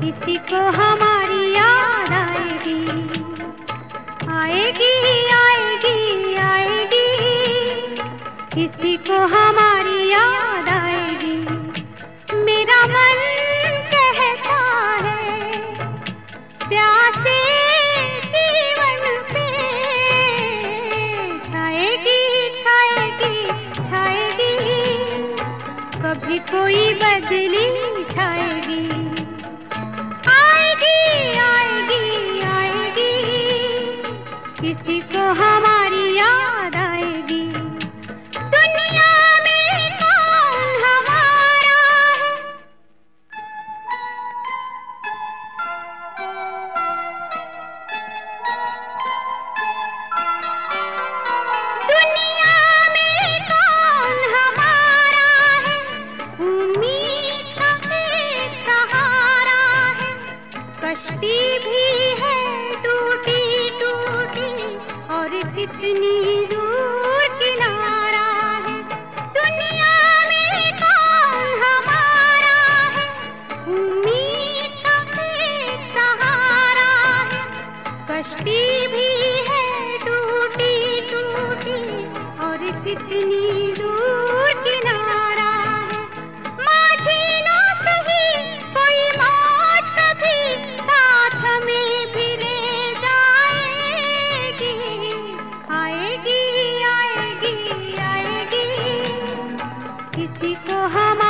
किसी को हमारी याद आएगी। आएगी आएगी आएगी। किसी को हमारी याद आएगी। मेरा मन कहता है, प्यासे जीवन पे। छाएगी छाएगी छाएगी। कभी कोई बदली छाएगी। कश्ती भी है, टूटी टूटी, और कितनी दूर किनारा है। दुनिया में कौन हमारा है? उम्मीद का एक सहारा है। कश्ती भी है, टूटी टूटी, और कितनी दूर किसी को हमारी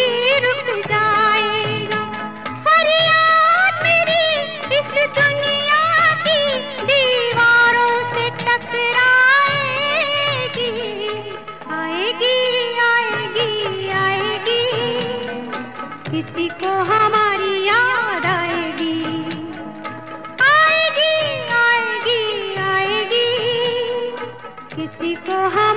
किसी को हमारी याद आएगी। आएगी आएगी आएगी। किसी को हम